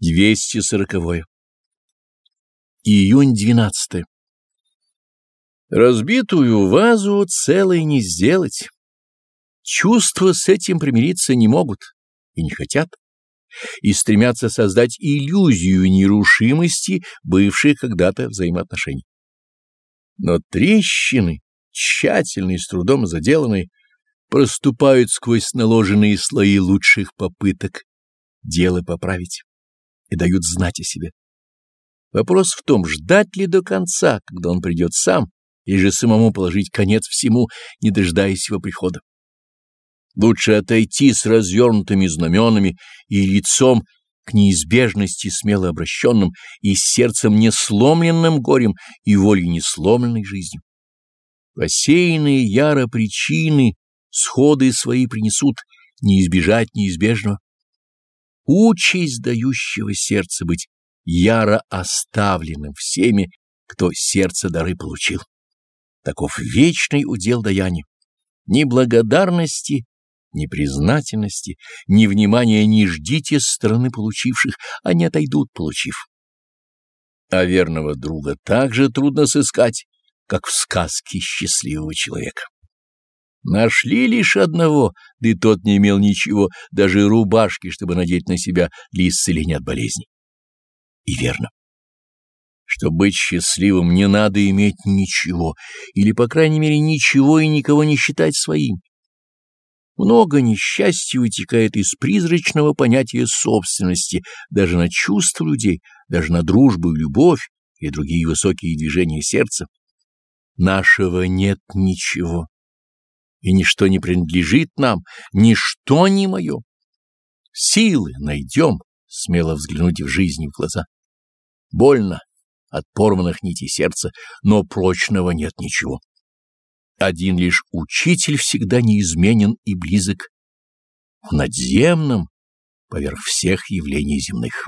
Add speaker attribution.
Speaker 1: 240. Июнь 12. Разбитую вазу целой не сделать. Чувства с этим примириться не могут и не хотят, и стремятся создать иллюзию нерушимости бывших когда-то взаимоотношений. Но трещины, тщательно и с трудом заделанные, проступают сквозь наложенные слои лучших попыток дело поправить и дают знать о себе. Вопрос в том, ждать ли до конца, когда он придет сам, или же самому положить конец всему, не дожидаясь его прихода. Лучше отойти с развернутыми знаменами и лицом к неизбежности смело обращенным и сердцем не сломленным горем и волей не сломленной жизнью. Посеянные яро причины сходы свои принесут, не избежать неизбежного участь дающего сердца быть яро оставленным всеми, кто сердце дары получил. Таков вечный удел даяния. Ни благодарности, ни признательности, ни внимания не ждите с стороны получивших, они отойдут, получив. А верного друга также трудно сыскать, как в сказке счастливого человека. Нашли лишь одного, да и тот не имел ничего, даже рубашки, чтобы надеть на себя для исцеления от болезней. И верно. Чтобы быть счастливым, не надо иметь ничего, или, по крайней мере, ничего и никого не считать своим. Много несчастья вытекает из призрачного понятия собственности даже на чувства людей, даже на дружбу и любовь и другие высокие движения сердца. Нашего нет ничего и ничто не принадлежит нам, ничто не мое. Силы найдем, смело взглянуть в жизнь в глаза. Больно от порванных нитей сердца, но прочного нет ничего. Один лишь учитель всегда неизменен и близок в надземном, поверх всех явлений земных.